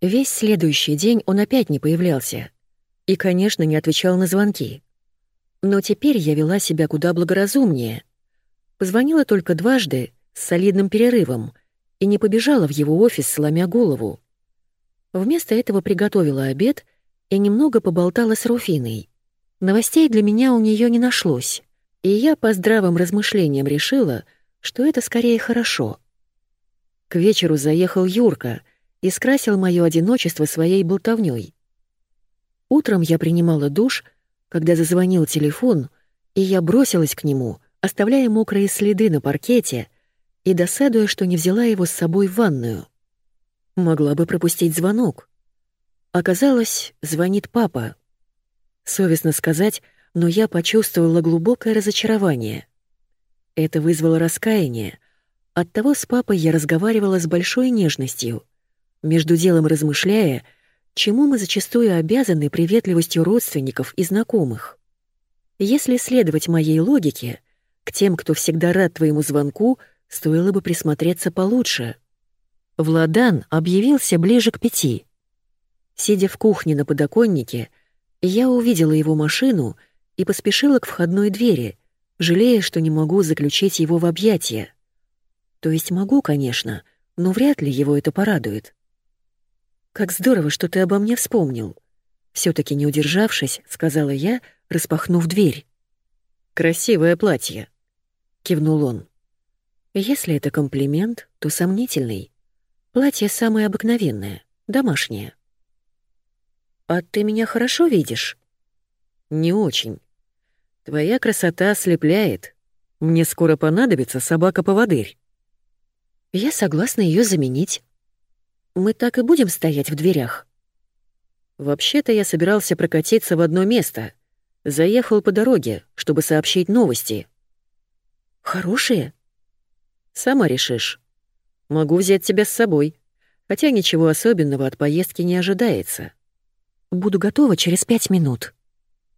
Весь следующий день он опять не появлялся. И, конечно, не отвечал на звонки. Но теперь я вела себя куда благоразумнее. Позвонила только дважды, с солидным перерывом, и не побежала в его офис, сломя голову. Вместо этого приготовила обед и немного поболтала с Руфиной. Новостей для меня у нее не нашлось, и я по здравым размышлениям решила, что это скорее хорошо. К вечеру заехал Юрка и скрасил моё одиночество своей болтовнёй. Утром я принимала душ, когда зазвонил телефон, и я бросилась к нему, оставляя мокрые следы на паркете и досадуя, что не взяла его с собой в ванную. Могла бы пропустить звонок. Оказалось, звонит папа. Совестно сказать, но я почувствовала глубокое разочарование. Это вызвало раскаяние. Оттого с папой я разговаривала с большой нежностью, между делом размышляя, чему мы зачастую обязаны приветливостью родственников и знакомых. Если следовать моей логике, к тем, кто всегда рад твоему звонку, стоило бы присмотреться получше. Владан объявился ближе к пяти. Сидя в кухне на подоконнике, я увидела его машину и поспешила к входной двери, жалея, что не могу заключить его в объятия. То есть могу, конечно, но вряд ли его это порадует. «Как здорово, что ты обо мне вспомнил!» Все-таки не удержавшись, сказала я, распахнув дверь. «Красивое платье», — кивнул он. «Если это комплимент, то сомнительный. Платье самое обыкновенное, домашнее». «А ты меня хорошо видишь?» «Не очень. Твоя красота ослепляет. Мне скоро понадобится собака-поводырь». «Я согласна ее заменить». Мы так и будем стоять в дверях. Вообще-то я собирался прокатиться в одно место. Заехал по дороге, чтобы сообщить новости. Хорошие? Сама решишь. Могу взять тебя с собой, хотя ничего особенного от поездки не ожидается. Буду готова через пять минут.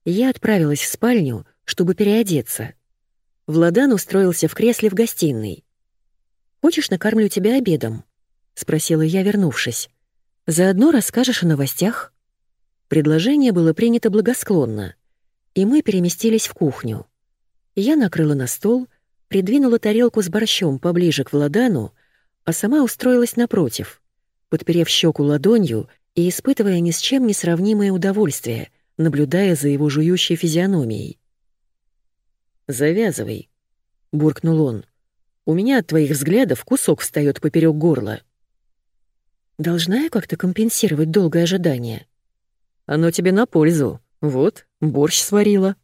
Я отправилась в спальню, чтобы переодеться. Владан устроился в кресле в гостиной. «Хочешь, накормлю тебя обедом?» — спросила я, вернувшись. «Заодно расскажешь о новостях?» Предложение было принято благосклонно, и мы переместились в кухню. Я накрыла на стол, придвинула тарелку с борщом поближе к Владану, а сама устроилась напротив, подперев щеку ладонью и испытывая ни с чем не сравнимое удовольствие, наблюдая за его жующей физиономией. «Завязывай», — буркнул он. «У меня от твоих взглядов кусок встает поперек горла». Должна я как-то компенсировать долгое ожидание? Оно тебе на пользу. Вот, борщ сварила.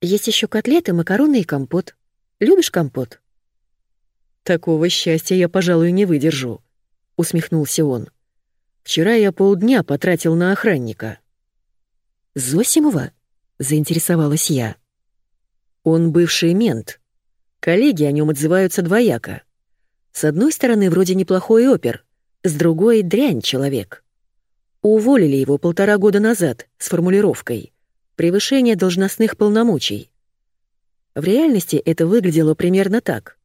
Есть еще котлеты, макароны и компот. Любишь компот? Такого счастья я, пожалуй, не выдержу, усмехнулся он. Вчера я полдня потратил на охранника. Зосимова? заинтересовалась я. Он бывший мент. Коллеги о нем отзываются двояко. С одной стороны, вроде неплохой опер, с другой — дрянь человек. Уволили его полтора года назад с формулировкой «превышение должностных полномочий». В реальности это выглядело примерно так.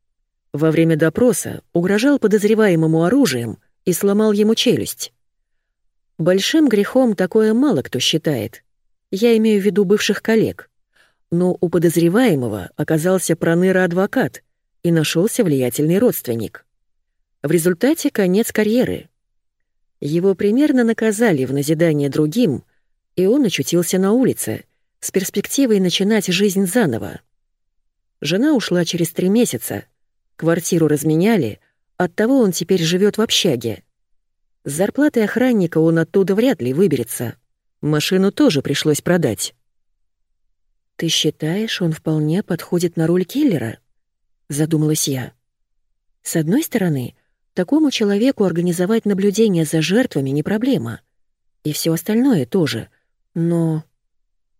Во время допроса угрожал подозреваемому оружием и сломал ему челюсть. Большим грехом такое мало кто считает. Я имею в виду бывших коллег. Но у подозреваемого оказался проныра-адвокат и нашелся влиятельный родственник. В результате конец карьеры. Его примерно наказали в назидание другим, и он очутился на улице, с перспективой начинать жизнь заново. Жена ушла через три месяца, квартиру разменяли, оттого он теперь живет в общаге. С зарплатой охранника он оттуда вряд ли выберется. Машину тоже пришлось продать. «Ты считаешь, он вполне подходит на роль киллера?» — задумалась я. «С одной стороны, Такому человеку организовать наблюдение за жертвами не проблема. И все остальное тоже. Но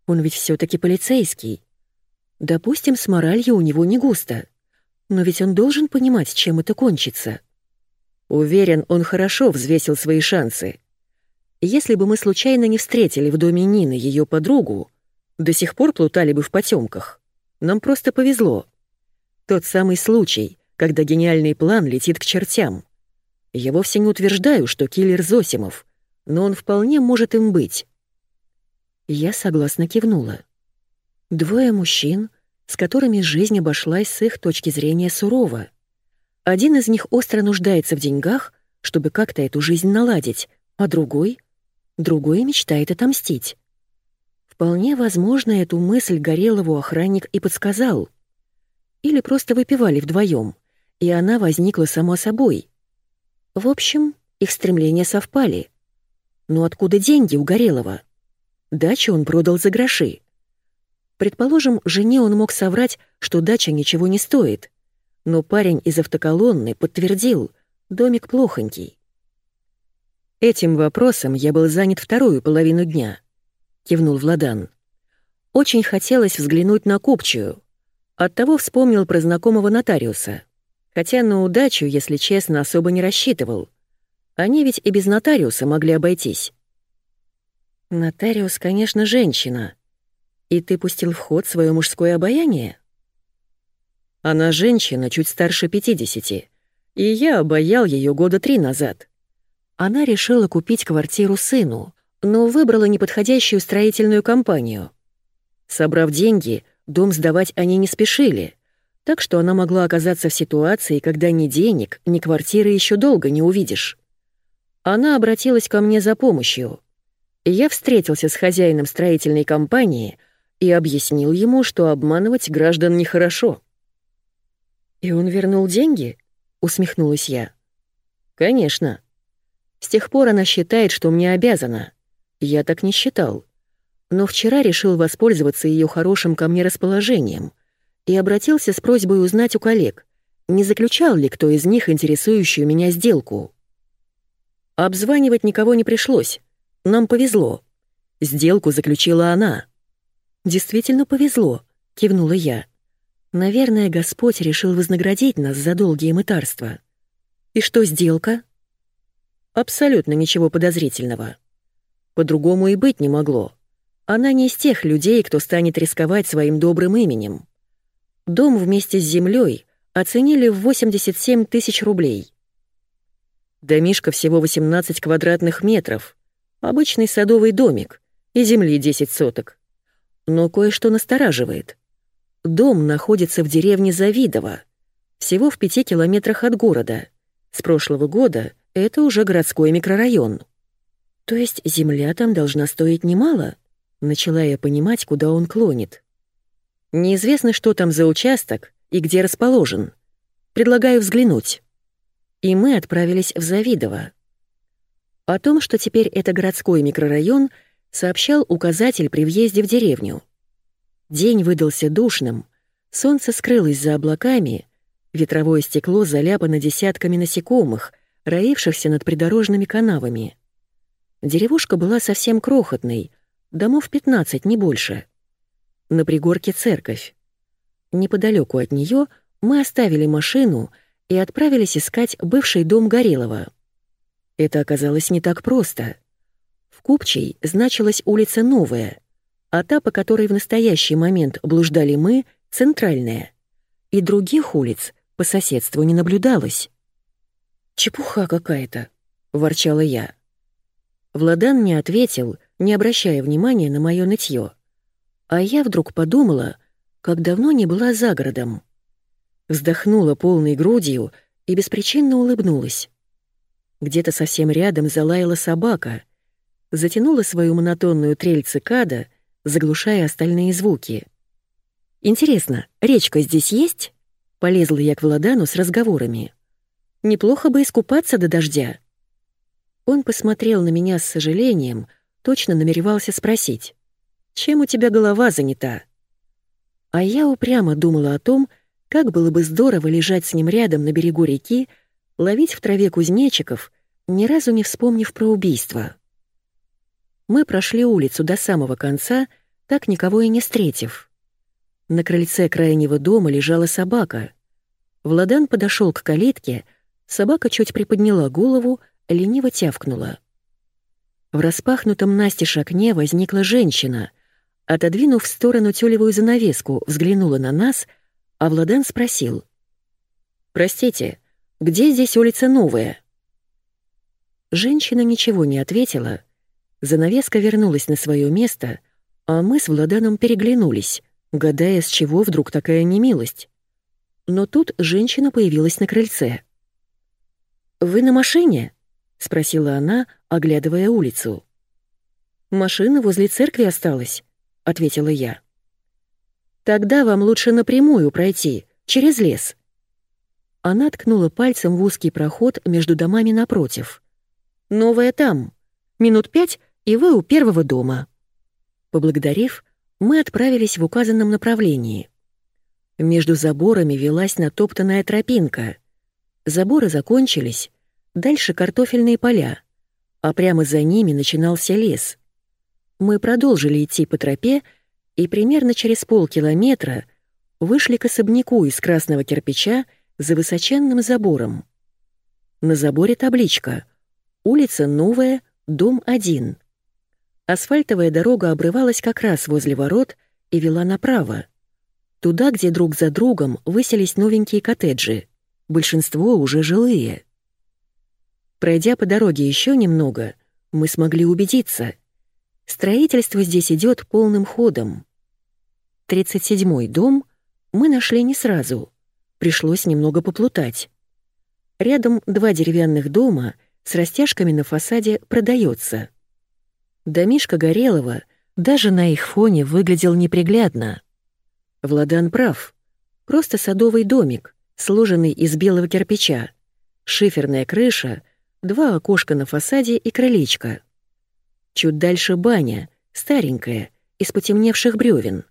он ведь все таки полицейский. Допустим, с моралью у него не густо. Но ведь он должен понимать, чем это кончится. Уверен, он хорошо взвесил свои шансы. Если бы мы случайно не встретили в доме Нины ее подругу, до сих пор плутали бы в потемках. Нам просто повезло. Тот самый случай, когда гениальный план летит к чертям. Я вовсе не утверждаю, что киллер Зосимов, но он вполне может им быть. Я согласно кивнула. Двое мужчин, с которыми жизнь обошлась с их точки зрения сурово. Один из них остро нуждается в деньгах, чтобы как-то эту жизнь наладить, а другой... Другой мечтает отомстить. Вполне возможно, эту мысль Горелову охранник и подсказал. Или просто выпивали вдвоем, и она возникла само собой. В общем, их стремления совпали. Но откуда деньги у Горелого? Дачу он продал за гроши. Предположим, жене он мог соврать, что дача ничего не стоит. Но парень из автоколонны подтвердил, домик плохонький. Этим вопросом я был занят вторую половину дня, кивнул Владан. Очень хотелось взглянуть на купчую. Оттого вспомнил про знакомого нотариуса. Хотя на удачу, если честно, особо не рассчитывал. Они ведь и без нотариуса могли обойтись. Нотариус, конечно, женщина. И ты пустил в ход свое мужское обаяние? Она женщина, чуть старше 50, и я обаял ее года три назад. Она решила купить квартиру сыну, но выбрала неподходящую строительную компанию. Собрав деньги, дом сдавать они не спешили, так что она могла оказаться в ситуации, когда ни денег, ни квартиры еще долго не увидишь. Она обратилась ко мне за помощью — я встретился с хозяином строительной компании и объяснил ему, что обманывать граждан нехорошо. «И он вернул деньги?» — усмехнулась я. «Конечно. С тех пор она считает, что мне обязана. Я так не считал. Но вчера решил воспользоваться ее хорошим ко мне расположением и обратился с просьбой узнать у коллег, не заключал ли кто из них интересующую меня сделку. Обзванивать никого не пришлось. Нам повезло. Сделку заключила она. Действительно повезло, кивнула я. Наверное, Господь решил вознаградить нас за долгие мытарства. И что сделка? Абсолютно ничего подозрительного. По-другому и быть не могло. Она не из тех людей, кто станет рисковать своим добрым именем. Дом вместе с землей оценили в 87 тысяч рублей. Домишко всего 18 квадратных метров, Обычный садовый домик и земли 10 соток. Но кое-что настораживает. Дом находится в деревне Завидово, всего в пяти километрах от города. С прошлого года это уже городской микрорайон. То есть земля там должна стоить немало? Начала я понимать, куда он клонит. Неизвестно, что там за участок и где расположен. Предлагаю взглянуть. И мы отправились в Завидово. О том, что теперь это городской микрорайон, сообщал указатель при въезде в деревню. День выдался душным, солнце скрылось за облаками, ветровое стекло заляпано десятками насекомых, роившихся над придорожными канавами. Деревушка была совсем крохотной, домов 15, не больше. На пригорке церковь. Неподалеку от нее мы оставили машину и отправились искать бывший дом Горелого. Это оказалось не так просто. В Купчей значилась улица Новая, а та, по которой в настоящий момент блуждали мы, центральная. И других улиц по соседству не наблюдалось. «Чепуха какая-то», — ворчала я. Владан не ответил, не обращая внимания на мое нытье. А я вдруг подумала, как давно не была за городом. Вздохнула полной грудью и беспричинно улыбнулась. Где-то совсем рядом залаяла собака, затянула свою монотонную трель цикада, заглушая остальные звуки. «Интересно, речка здесь есть?» Полезла я к Владану с разговорами. «Неплохо бы искупаться до дождя». Он посмотрел на меня с сожалением, точно намеревался спросить. «Чем у тебя голова занята?» А я упрямо думала о том, как было бы здорово лежать с ним рядом на берегу реки, ловить в траве кузнечиков, ни разу не вспомнив про убийство. Мы прошли улицу до самого конца, так никого и не встретив. На крыльце крайнего дома лежала собака. Владан подошел к калитке, собака чуть приподняла голову, лениво тявкнула. В распахнутом настежь окне возникла женщина. Отодвинув в сторону тюлевую занавеску, взглянула на нас, а Владан спросил. «Простите, где здесь улица Новая?» Женщина ничего не ответила. Занавеска вернулась на свое место, а мы с Владаном переглянулись, гадая, с чего вдруг такая немилость. Но тут женщина появилась на крыльце. «Вы на машине?» — спросила она, оглядывая улицу. «Машина возле церкви осталась», — ответила я. «Тогда вам лучше напрямую пройти, через лес». Она ткнула пальцем в узкий проход между домами напротив. «Новая там. Минут пять, и вы у первого дома». Поблагодарив, мы отправились в указанном направлении. Между заборами велась натоптанная тропинка. Заборы закончились, дальше картофельные поля, а прямо за ними начинался лес. Мы продолжили идти по тропе и примерно через полкилометра вышли к особняку из красного кирпича за высоченным забором. На заборе табличка «Улица Новая, дом 1». Асфальтовая дорога обрывалась как раз возле ворот и вела направо. Туда, где друг за другом выселись новенькие коттеджи, большинство уже жилые. Пройдя по дороге еще немного, мы смогли убедиться. Строительство здесь идет полным ходом. 37-й дом мы нашли не сразу. Пришлось немного поплутать. Рядом два деревянных дома с растяжками на фасаде продается. Домишка Горелого даже на их фоне выглядел неприглядно. Владан прав. Просто садовый домик, сложенный из белого кирпича, шиферная крыша, два окошка на фасаде и крылечко. Чуть дальше баня, старенькая, из потемневших бревен.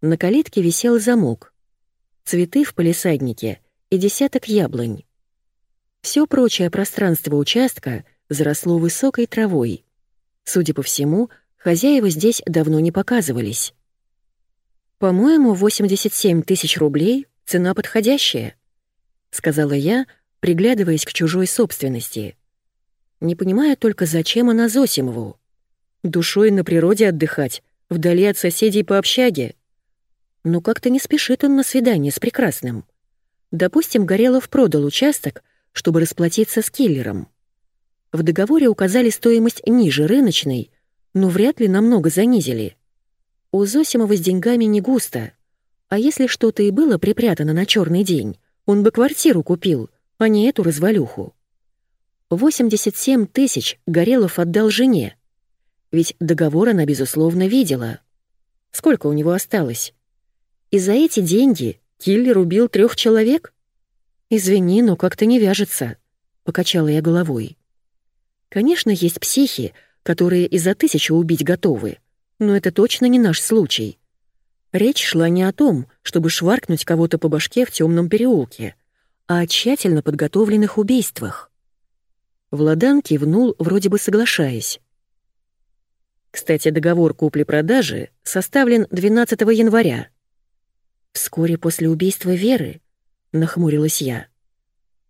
На калитке висел замок. Цветы в палисаднике и десяток яблонь. Все прочее пространство участка заросло высокой травой. Судя по всему, хозяева здесь давно не показывались. «По-моему, 87 тысяч рублей — цена подходящая», — сказала я, приглядываясь к чужой собственности. Не понимая только, зачем она Зосимову. Душой на природе отдыхать, вдали от соседей по общаге. Но как-то не спешит он на свидание с прекрасным. Допустим, Горелов продал участок, чтобы расплатиться с киллером. В договоре указали стоимость ниже рыночной, но вряд ли намного занизили. У Зосимова с деньгами не густо. А если что-то и было припрятано на черный день, он бы квартиру купил, а не эту развалюху. 87 тысяч Горелов отдал жене. Ведь договор она, безусловно, видела. Сколько у него осталось? И за эти деньги киллер убил трех человек? Извини, но как-то не вяжется, покачала я головой. Конечно, есть психи, которые и за тысячу убить готовы, но это точно не наш случай. Речь шла не о том, чтобы шваркнуть кого-то по башке в темном переулке, а о тщательно подготовленных убийствах. Владан кивнул, вроде бы соглашаясь. Кстати, договор купли-продажи составлен 12 января. Вскоре после убийства Веры, нахмурилась я.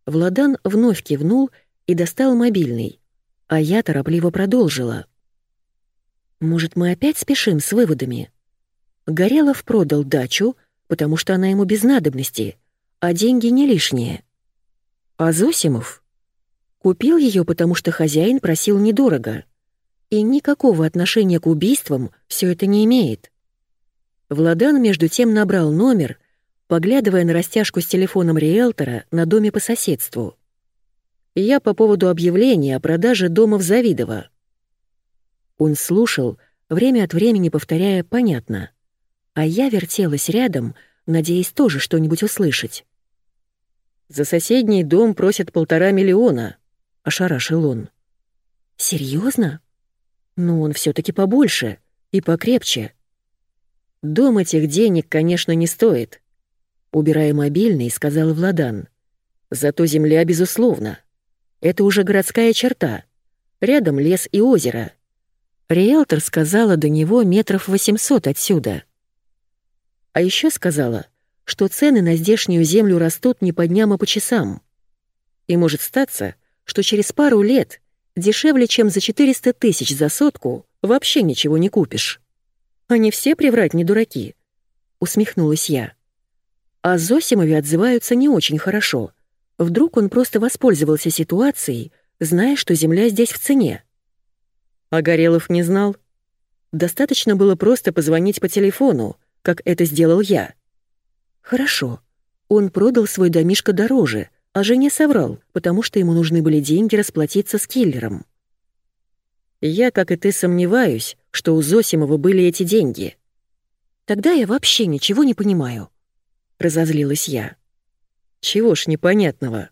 Владан вновь кивнул и достал мобильный, а я торопливо продолжила. Может, мы опять спешим с выводами? Горелов продал дачу, потому что она ему без надобности, а деньги не лишние. А Зосимов? Купил ее, потому что хозяин просил недорого. И никакого отношения к убийствам все это не имеет. Владан между тем набрал номер, поглядывая на растяжку с телефоном риэлтора на доме по соседству. Я по поводу объявления о продаже дома в Завидово. Он слушал, время от времени повторяя «понятно». А я вертелась рядом, надеясь тоже что-нибудь услышать. «За соседний дом просят полтора миллиона», — ошарашил он. «Серьезно? Ну, он все таки побольше и покрепче». «Дом этих денег, конечно, не стоит», — убирая мобильный, сказал Владан. «Зато земля, безусловно. Это уже городская черта. Рядом лес и озеро. Риэлтор сказала до него метров 800 отсюда. А еще сказала, что цены на здешнюю землю растут не по дням, а по часам. И может статься, что через пару лет дешевле, чем за 400 тысяч за сотку, вообще ничего не купишь. Они все приврать не дураки, усмехнулась я. О Зосимове отзываются не очень хорошо. Вдруг он просто воспользовался ситуацией, зная, что земля здесь в цене. А Горелов не знал. Достаточно было просто позвонить по телефону, как это сделал я. Хорошо. Он продал свой домишко дороже, а жене соврал, потому что ему нужны были деньги расплатиться с киллером. Я, как и ты, сомневаюсь, что у Зосимова были эти деньги. Тогда я вообще ничего не понимаю. Разозлилась я. Чего ж непонятного?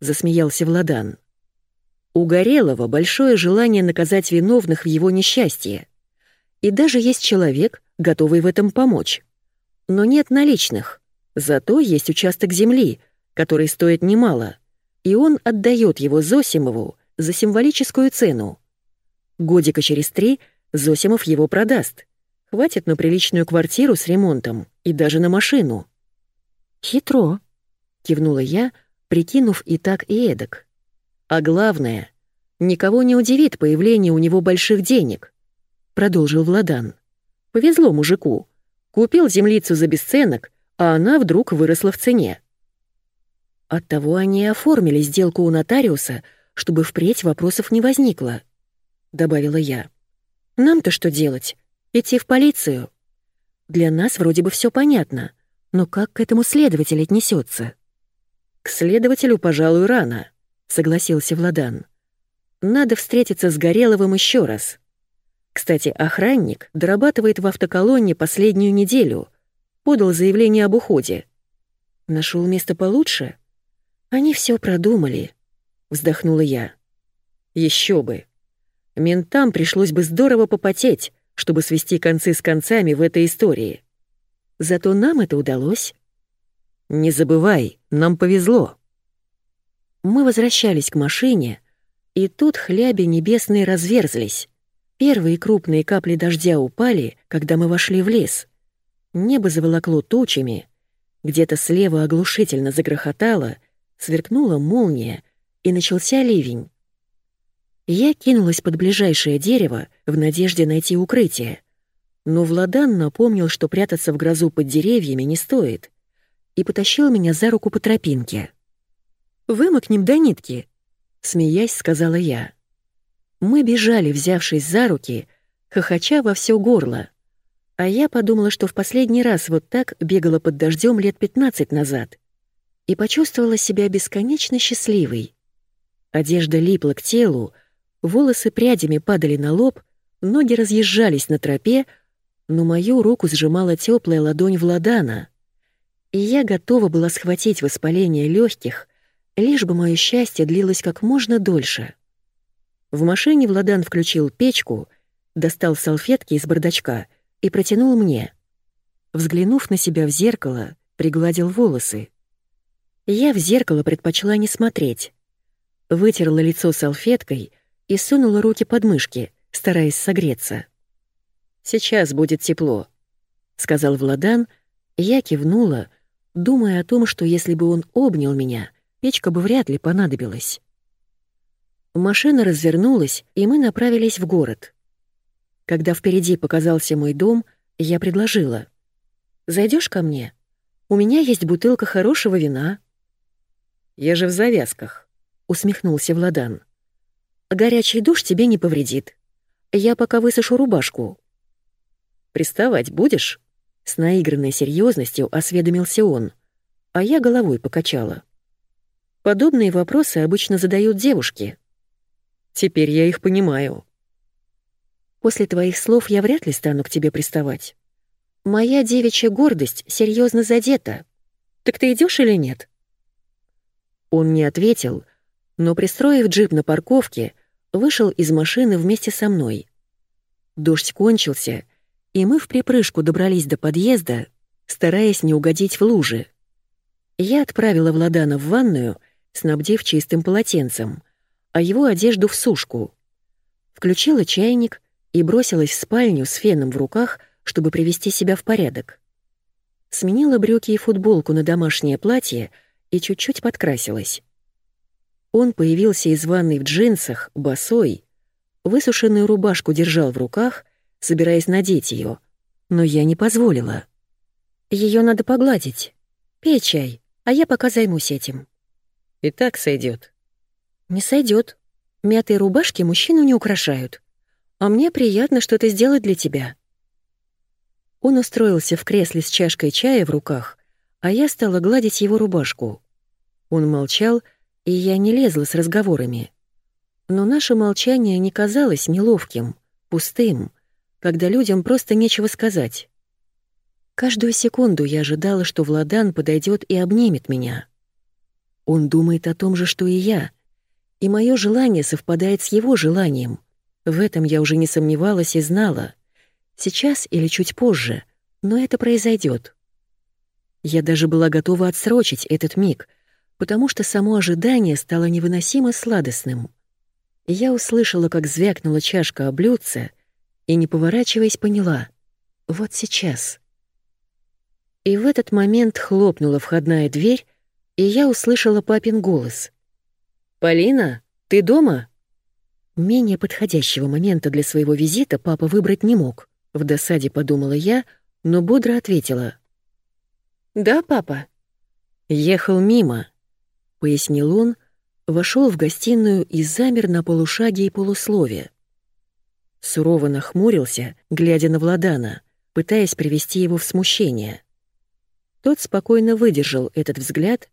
Засмеялся Владан. У Горелого большое желание наказать виновных в его несчастье. И даже есть человек, готовый в этом помочь. Но нет наличных. Зато есть участок земли, который стоит немало, и он отдает его Зосимову за символическую цену. Годика через три Зосимов его продаст. Хватит на приличную квартиру с ремонтом и даже на машину. «Хитро», — кивнула я, прикинув и так, и эдак. «А главное, никого не удивит появление у него больших денег», — продолжил Владан. «Повезло мужику. Купил землицу за бесценок, а она вдруг выросла в цене. Оттого они и оформили сделку у нотариуса, чтобы впредь вопросов не возникло», — добавила я. «Нам-то что делать? Идти в полицию?» «Для нас вроде бы все понятно, но как к этому следователь отнесется? «К следователю, пожалуй, рано», — согласился Владан. «Надо встретиться с Гореловым еще раз. Кстати, охранник дорабатывает в автоколонне последнюю неделю, подал заявление об уходе. Нашел место получше?» Они все продумали, вздохнула я. Еще бы. Ментам пришлось бы здорово попотеть, чтобы свести концы с концами в этой истории. Зато нам это удалось. Не забывай, нам повезло. Мы возвращались к машине, и тут хляби небесные разверзлись. Первые крупные капли дождя упали, когда мы вошли в лес. Небо заволокло тучами, где-то слева оглушительно загрохотало, сверкнула молния, и начался ливень. Я кинулась под ближайшее дерево в надежде найти укрытие. Но Владан напомнил, что прятаться в грозу под деревьями не стоит, и потащил меня за руку по тропинке. «Вымокнем до нитки», — смеясь, сказала я. Мы бежали, взявшись за руки, хохоча во все горло. А я подумала, что в последний раз вот так бегала под дождем лет пятнадцать назад — и почувствовала себя бесконечно счастливой. Одежда липла к телу, волосы прядями падали на лоб, ноги разъезжались на тропе, но мою руку сжимала теплая ладонь Владана, и я готова была схватить воспаление легких, лишь бы мое счастье длилось как можно дольше. В машине Владан включил печку, достал салфетки из бардачка и протянул мне. Взглянув на себя в зеркало, пригладил волосы. Я в зеркало предпочла не смотреть. Вытерла лицо салфеткой и сунула руки под мышки, стараясь согреться. «Сейчас будет тепло», — сказал Владан, я кивнула, думая о том, что если бы он обнял меня, печка бы вряд ли понадобилась. Машина развернулась, и мы направились в город. Когда впереди показался мой дом, я предложила. «Зайдёшь ко мне? У меня есть бутылка хорошего вина». Я же в завязках», — усмехнулся Владан. «Горячий душ тебе не повредит. Я пока высушу рубашку». «Приставать будешь?» С наигранной серьезностью осведомился он, а я головой покачала. Подобные вопросы обычно задают девушки. Теперь я их понимаю. После твоих слов я вряд ли стану к тебе приставать. Моя девичья гордость серьезно задета. Так ты идешь или нет?» Он не ответил, но, пристроив джип на парковке, вышел из машины вместе со мной. Дождь кончился, и мы в припрыжку добрались до подъезда, стараясь не угодить в лужи. Я отправила Владана в ванную, снабдив чистым полотенцем, а его одежду в сушку. Включила чайник и бросилась в спальню с феном в руках, чтобы привести себя в порядок. Сменила брюки и футболку на домашнее платье — и чуть-чуть подкрасилась. Он появился из ванной в джинсах, босой, высушенную рубашку держал в руках, собираясь надеть ее, но я не позволила. Ее надо погладить. Пей чай, а я пока займусь этим. И так сойдет. Не сойдет, Мятые рубашки мужчину не украшают. А мне приятно что-то сделать для тебя». Он устроился в кресле с чашкой чая в руках, а я стала гладить его рубашку. Он молчал, и я не лезла с разговорами. Но наше молчание не казалось неловким, пустым, когда людям просто нечего сказать. Каждую секунду я ожидала, что Владан подойдет и обнимет меня. Он думает о том же, что и я, и мое желание совпадает с его желанием. В этом я уже не сомневалась и знала. Сейчас или чуть позже, но это произойдет. Я даже была готова отсрочить этот миг, потому что само ожидание стало невыносимо сладостным. Я услышала, как звякнула чашка о блюдце, и, не поворачиваясь, поняла — вот сейчас — и в этот момент хлопнула входная дверь, и я услышала папин голос. «Полина, ты дома?» Менее подходящего момента для своего визита папа выбрать не мог. В досаде подумала я, но бодро ответила. «Да, папа». «Ехал мимо», — пояснил он, вошел в гостиную и замер на полушаге и полуслове. Сурово нахмурился, глядя на Владана, пытаясь привести его в смущение. Тот спокойно выдержал этот взгляд,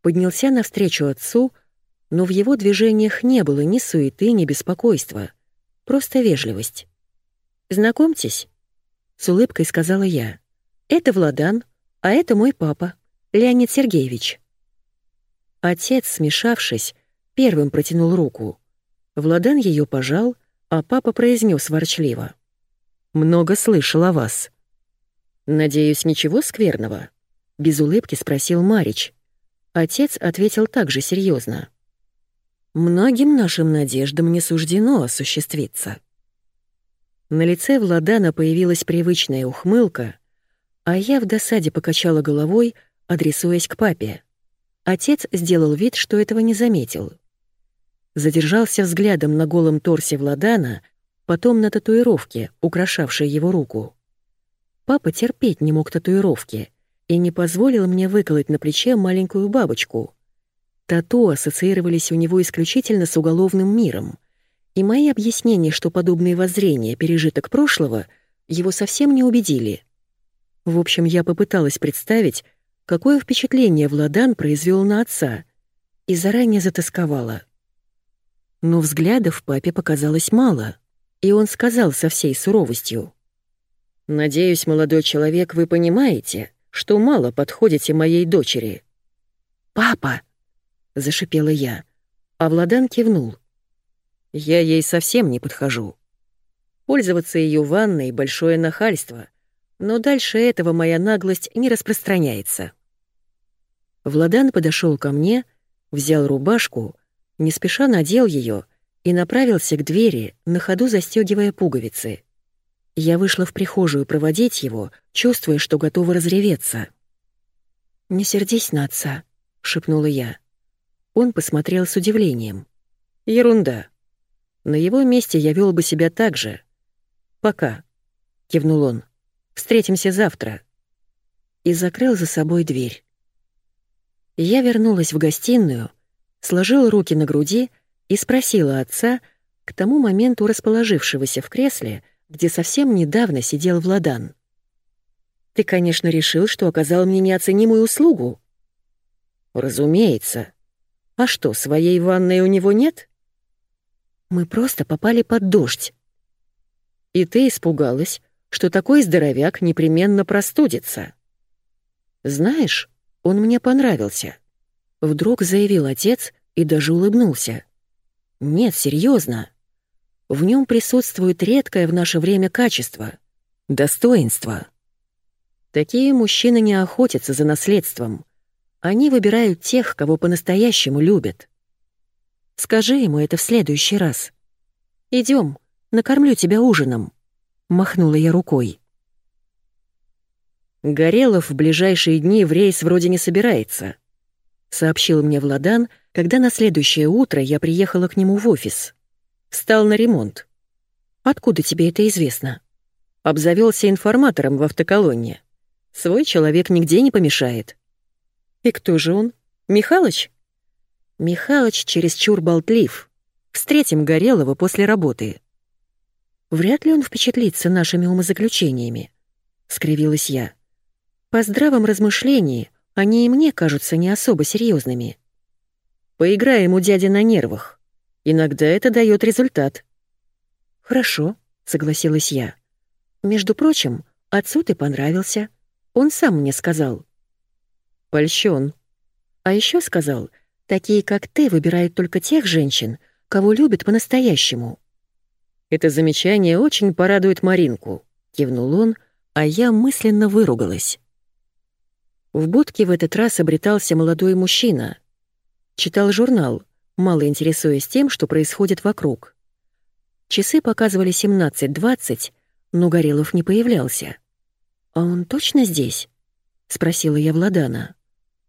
поднялся навстречу отцу, но в его движениях не было ни суеты, ни беспокойства, просто вежливость. «Знакомьтесь», — с улыбкой сказала я. «Это Владан, а это мой папа, Леонид Сергеевич». Отец, смешавшись, первым протянул руку. Владан ее пожал, а папа произнес ворчливо. «Много слышал о вас. Надеюсь, ничего скверного?» Без улыбки спросил Марич. Отец ответил также серьезно. «Многим нашим надеждам не суждено осуществиться». На лице Владана появилась привычная ухмылка, а я в досаде покачала головой, адресуясь к папе. Отец сделал вид, что этого не заметил. Задержался взглядом на голом торсе Владана, потом на татуировке, украшавшей его руку. Папа терпеть не мог татуировки — и не позволил мне выколоть на плече маленькую бабочку. Тату ассоциировались у него исключительно с уголовным миром, и мои объяснения, что подобные воззрения — пережиток прошлого, его совсем не убедили. В общем, я попыталась представить, какое впечатление Владан произвел на отца, и заранее затасковала. Но взглядов папе показалось мало, и он сказал со всей суровостью. «Надеюсь, молодой человек, вы понимаете, что мало подходите моей дочери». «Папа!» — зашипела я, а Владан кивнул. «Я ей совсем не подхожу. Пользоваться ее ванной — большое нахальство, но дальше этого моя наглость не распространяется». Владан подошел ко мне, взял рубашку, не спеша надел ее и направился к двери, на ходу застегивая пуговицы. Я вышла в прихожую проводить его, чувствуя, что готова разреветься. «Не сердись на отца», — шепнула я. Он посмотрел с удивлением. «Ерунда. На его месте я вел бы себя так же. Пока», — кивнул он. «Встретимся завтра». И закрыл за собой дверь. Я вернулась в гостиную, сложила руки на груди и спросила отца, к тому моменту расположившегося в кресле, — где совсем недавно сидел Владан. «Ты, конечно, решил, что оказал мне неоценимую услугу?» «Разумеется. А что, своей ванной у него нет?» «Мы просто попали под дождь». «И ты испугалась, что такой здоровяк непременно простудится?» «Знаешь, он мне понравился», — вдруг заявил отец и даже улыбнулся. «Нет, серьезно. В нем присутствует редкое в наше время качество — достоинство. Такие мужчины не охотятся за наследством. Они выбирают тех, кого по-настоящему любят. Скажи ему это в следующий раз. Идем, накормлю тебя ужином», — махнула я рукой. «Горелов в ближайшие дни в рейс вроде не собирается», — сообщил мне Владан, когда на следующее утро я приехала к нему в офис. Стал на ремонт. Откуда тебе это известно? Обзавелся информатором в автоколонне. Свой человек нигде не помешает. И кто же он? Михалыч? Михалыч чересчур болтлив. Встретим Горелого после работы». «Вряд ли он впечатлится нашими умозаключениями», — скривилась я. «По здравом размышлении они и мне кажутся не особо серьезными. Поиграем у дяди на нервах. Иногда это дает результат». «Хорошо», — согласилась я. «Между прочим, отцу ты понравился. Он сам мне сказал». «Польщен». А еще сказал, такие как ты выбирают только тех женщин, кого любят по-настоящему. «Это замечание очень порадует Маринку», — кивнул он, а я мысленно выругалась. В будке в этот раз обретался молодой мужчина. Читал журнал, мало интересуясь тем, что происходит вокруг. Часы показывали 17.20, но Горелов не появлялся. «А он точно здесь?» — спросила я Владана.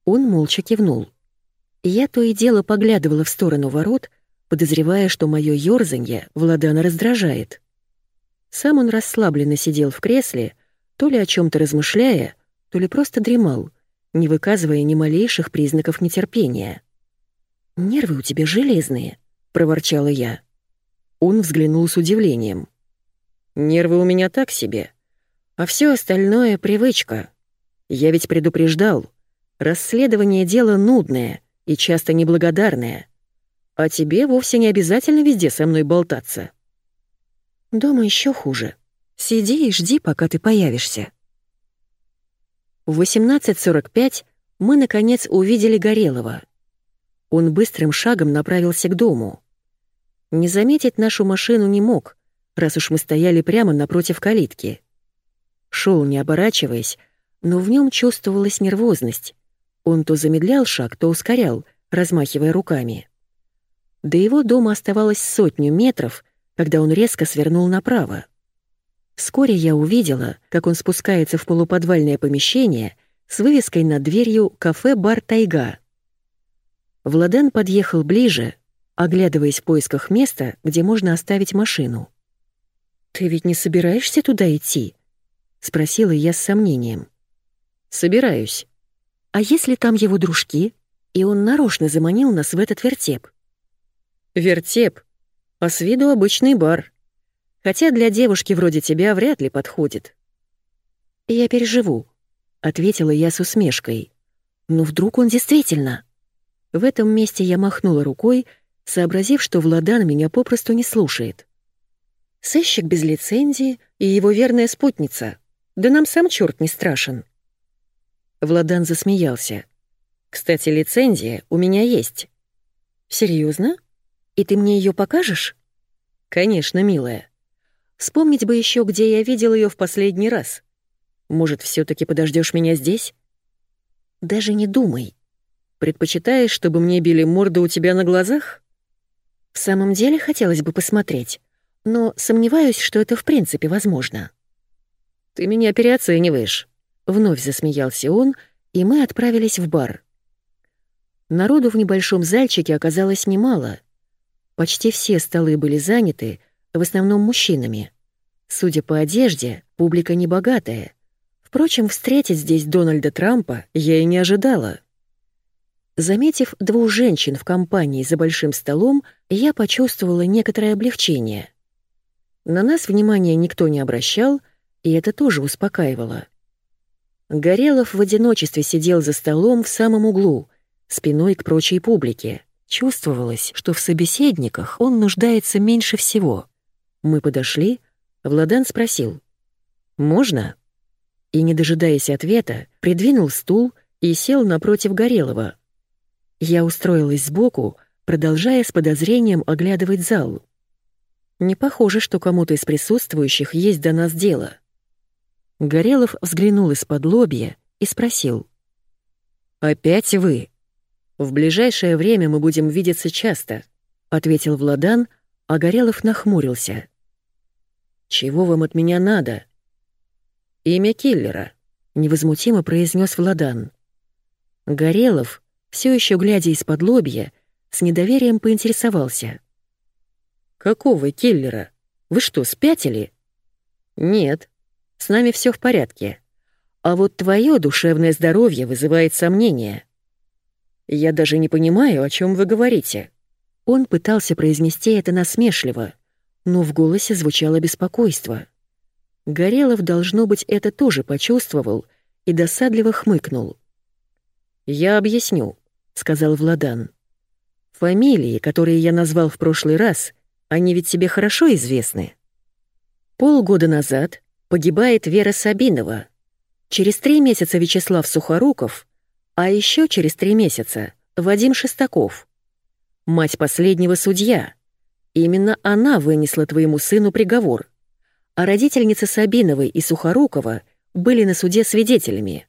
Он молча кивнул. Я то и дело поглядывала в сторону ворот, подозревая, что моё ёрзанье Владана раздражает. Сам он расслабленно сидел в кресле, то ли о чем то размышляя, то ли просто дремал, не выказывая ни малейших признаков нетерпения. «Нервы у тебя железные», — проворчала я. Он взглянул с удивлением. «Нервы у меня так себе, а все остальное — привычка. Я ведь предупреждал. Расследование — дело нудное и часто неблагодарное. А тебе вовсе не обязательно везде со мной болтаться». «Дома еще хуже. Сиди и жди, пока ты появишься». В 18.45 мы, наконец, увидели Горелого. Он быстрым шагом направился к дому. Не заметить нашу машину не мог, раз уж мы стояли прямо напротив калитки. Шел, не оборачиваясь, но в нем чувствовалась нервозность. Он то замедлял шаг, то ускорял, размахивая руками. До его дома оставалось сотню метров, когда он резко свернул направо. Вскоре я увидела, как он спускается в полуподвальное помещение с вывеской над дверью «Кафе-бар Тайга». Владен подъехал ближе, оглядываясь в поисках места, где можно оставить машину. «Ты ведь не собираешься туда идти?» — спросила я с сомнением. «Собираюсь. А если там его дружки, и он нарочно заманил нас в этот вертеп?» «Вертеп, а с виду обычный бар», хотя для девушки вроде тебя вряд ли подходит». «Я переживу», — ответила я с усмешкой. «Но вдруг он действительно...» В этом месте я махнула рукой, сообразив, что Владан меня попросту не слушает. Сыщик без лицензии и его верная спутница. Да нам сам черт не страшен. Владан засмеялся. «Кстати, лицензия у меня есть». Серьезно? И ты мне ее покажешь?» «Конечно, милая. Вспомнить бы еще, где я видел ее в последний раз. Может, все таки подождешь меня здесь? Даже не думай. Предпочитаешь, чтобы мне били морду у тебя на глазах? В самом деле хотелось бы посмотреть, но сомневаюсь, что это в принципе возможно. Ты меня переоцениваешь. Вновь засмеялся он, и мы отправились в бар. Народу в небольшом зальчике оказалось немало. Почти все столы были заняты, в основном мужчинами. Судя по одежде, публика небогатая. Впрочем, встретить здесь Дональда Трампа я и не ожидала. Заметив двух женщин в компании за большим столом, я почувствовала некоторое облегчение. На нас внимания никто не обращал, и это тоже успокаивало. Горелов в одиночестве сидел за столом в самом углу, спиной к прочей публике. Чувствовалось, что в собеседниках он нуждается меньше всего. Мы подошли, Владан спросил «Можно?» И, не дожидаясь ответа, придвинул стул и сел напротив Горелого. Я устроилась сбоку, продолжая с подозрением оглядывать зал. Не похоже, что кому-то из присутствующих есть до нас дело. Горелов взглянул из-под лобья и спросил. «Опять вы?» «В ближайшее время мы будем видеться часто», — ответил Владан, а Горелов нахмурился. «Чего вам от меня надо?» «Имя киллера», — невозмутимо произнес Владан. Горелов, все еще глядя из-под лобья, с недоверием поинтересовался. «Какого киллера? Вы что, спятили?» «Нет, с нами все в порядке. А вот твое душевное здоровье вызывает сомнения. Я даже не понимаю, о чем вы говорите. Он пытался произнести это насмешливо, но в голосе звучало беспокойство. Горелов, должно быть, это тоже почувствовал и досадливо хмыкнул. «Я объясню», — сказал Владан. «Фамилии, которые я назвал в прошлый раз, они ведь тебе хорошо известны. Полгода назад погибает Вера Сабинова. Через три месяца Вячеслав Сухоруков, а еще через три месяца Вадим Шестаков. Мать последнего судья. Именно она вынесла твоему сыну приговор. А родительницы Сабиновой и Сухорукова были на суде свидетелями.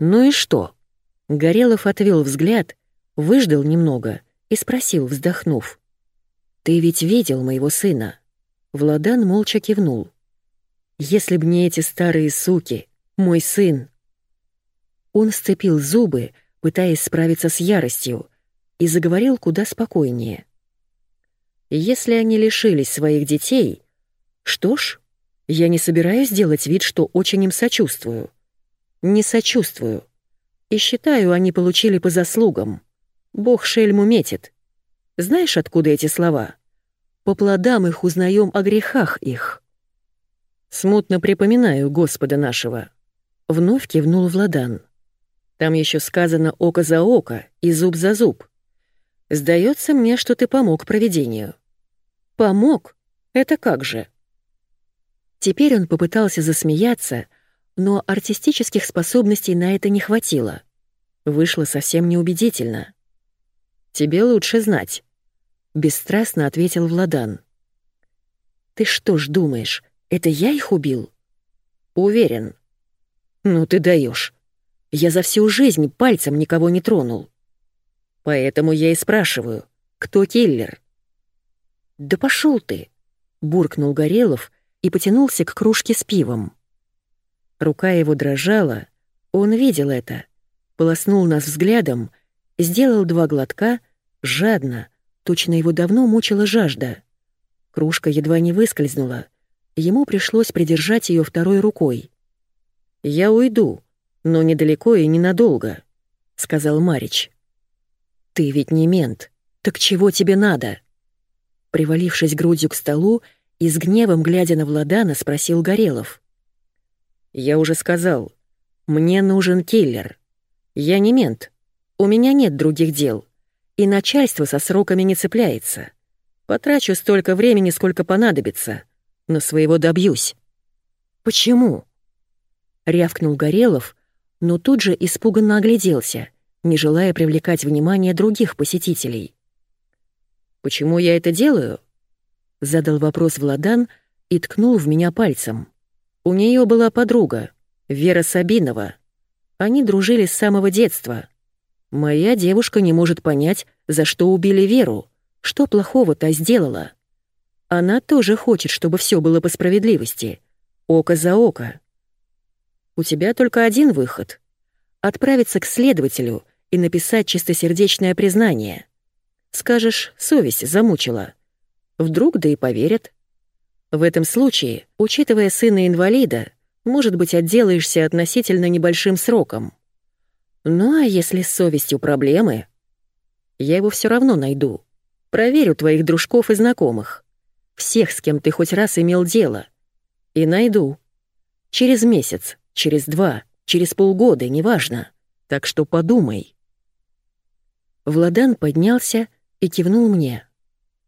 Ну и что? Горелов отвел взгляд, выждал немного и спросил, вздохнув. «Ты ведь видел моего сына?» Владан молча кивнул. «Если б не эти старые суки, мой сын!» Он сцепил зубы, пытаясь справиться с яростью, и заговорил куда спокойнее. «Если они лишились своих детей, что ж, я не собираюсь делать вид, что очень им сочувствую. Не сочувствую. И считаю, они получили по заслугам. Бог шельму метит. Знаешь, откуда эти слова? По плодам их узнаем о грехах их. Смутно припоминаю Господа нашего. Вновь кивнул Владан. Там еще сказано око за око и зуб за зуб. Сдается мне, что ты помог проведению. Помог? Это как же? Теперь он попытался засмеяться, но артистических способностей на это не хватило. Вышло совсем неубедительно. «Тебе лучше знать», — бесстрастно ответил Владан. «Ты что ж думаешь, это я их убил?» «Уверен». «Ну ты даешь. Я за всю жизнь пальцем никого не тронул. Поэтому я и спрашиваю, кто киллер?» «Да пошел ты!» — буркнул Горелов и потянулся к кружке с пивом. Рука его дрожала, он видел это, полоснул нас взглядом, сделал два глотка Жадно, точно его давно мучила жажда. Кружка едва не выскользнула. Ему пришлось придержать ее второй рукой. «Я уйду, но недалеко и ненадолго», — сказал Марич. «Ты ведь не мент. Так чего тебе надо?» Привалившись грудью к столу и с гневом глядя на Владана, спросил Горелов. «Я уже сказал, мне нужен киллер. Я не мент. У меня нет других дел. И начальство со сроками не цепляется. Потрачу столько времени, сколько понадобится, но своего добьюсь. Почему? Рявкнул Горелов, но тут же испуганно огляделся, не желая привлекать внимание других посетителей. «Почему я это делаю?» Задал вопрос Владан и ткнул в меня пальцем. У нее была подруга, Вера Сабинова. Они дружили с самого детства. Моя девушка не может понять, за что убили Веру, что плохого-то сделала. Она тоже хочет, чтобы все было по справедливости. Око за око. У тебя только один выход — отправиться к следователю и написать чистосердечное признание. Скажешь, совесть замучила. Вдруг да и поверят. В этом случае, учитывая сына инвалида, может быть, отделаешься относительно небольшим сроком. Ну а если с совестью проблемы? Я его все равно найду. Проверю твоих дружков и знакомых. Всех, с кем ты хоть раз имел дело. И найду. Через месяц, через два, через полгода, неважно. Так что подумай. Владан поднялся и кивнул мне.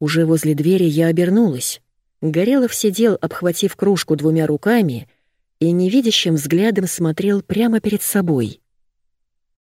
Уже возле двери я обернулась. Горелов сидел, обхватив кружку двумя руками, и невидящим взглядом смотрел прямо перед собой —